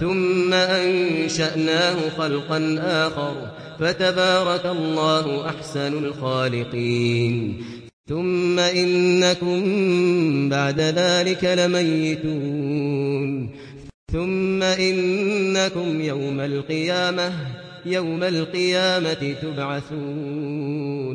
ثم أنشأناه خلقا آخر فتبارك الله أحسن الخالقين. ثم إنكم بعد ذلك لميتون. ثم إنكم يوم القيامة يوم القيامة تبعثون.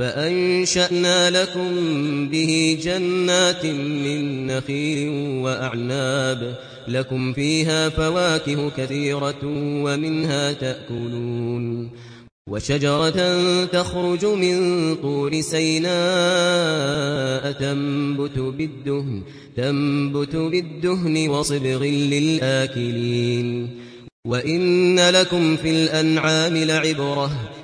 فأنشأنا لكم به جنات من نخيل وأعناب لكم فيها فواكه كثيرة ومنها تأكلون وشجرة تخرج من طور سيناء تنبت بالدهن تنبت بالدهن وصبغ للآكلين. وإن لكم في الأنعام لعبرة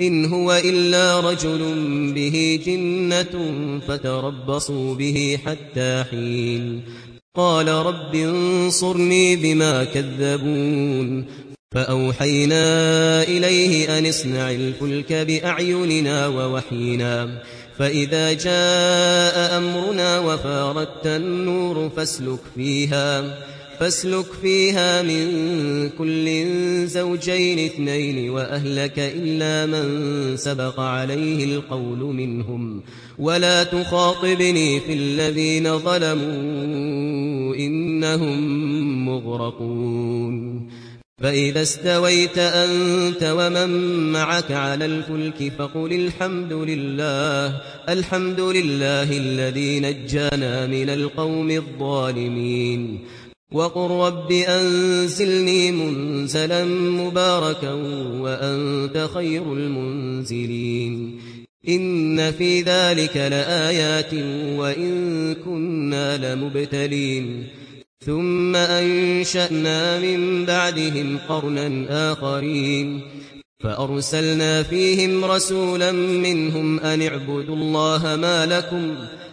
إن هو إلا رجل به جنة فتربصوا به حتى حين. قال رب انصرني بما كذبون. فأوحينا إليه أن اصنع الفلك بأعيننا ووحينا. فإذا جاء أمرنا وفارت النور فاسلك فيها. فاسلك فيها من كل زوجين اثنين وأهلك إلا من سبق عليه القول منهم. ولا تخاطبني في الذين ظلموا إنهم مغرقون. فإذا استويت أنت ومن معك على الفلك فقل الحمد لله الحمد لله الذي نجانا من القوم الظالمين. وقل رب أنزلني منزلا مباركا وأنت خير المنزلين. إن في ذلك لآيات وإن كنا لمبتلين. ثم أنشأنا من بعدهم قرنا آخرين. فأرسلنا فيهم رسولا منهم أن اعبدوا الله ما لكم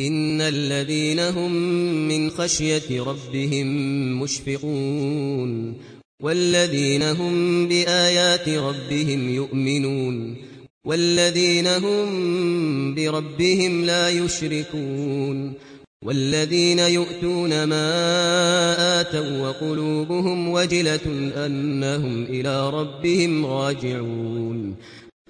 إن الذين هم من خشية ربهم مشفقون والذين هم بآيات ربهم يؤمنون والذين هم بربهم لا يشركون والذين يؤتون ما آتوا وقلوبهم وجلة أنهم إلى ربهم راجعون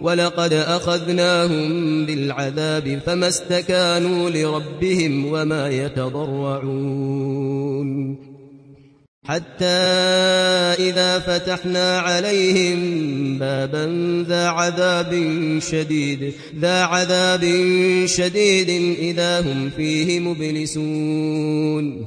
ولقد أخذناهم بالعذاب فما استكانوا لربهم وما يتضرعون حتى إذا فتحنا عليهم بابا ذا عذاب شديد ذا عذاب شديد إذا هم فيه مبلسون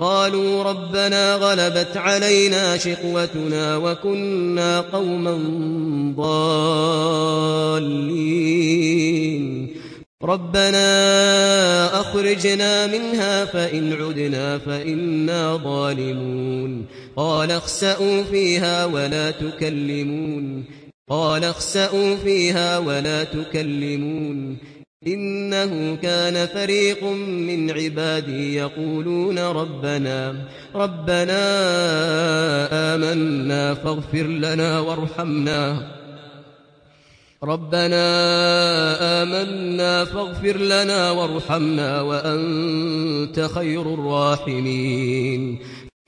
قالوا ربنا غلبت علينا شقوتنا وكنا قوما ضالين. ربنا أخرجنا منها فإن عدنا فإنا ظالمون. قال اخسأوا فيها ولا تكلمون. قال اخسأوا فيها ولا تكلمون. إنه كان فريق من عبادي يقولون ربنا ربنا آمنا فاغفر لنا وارحمنا. ربنا آمنا فاغفر لنا وارحمنا وأنت خير الراحمين.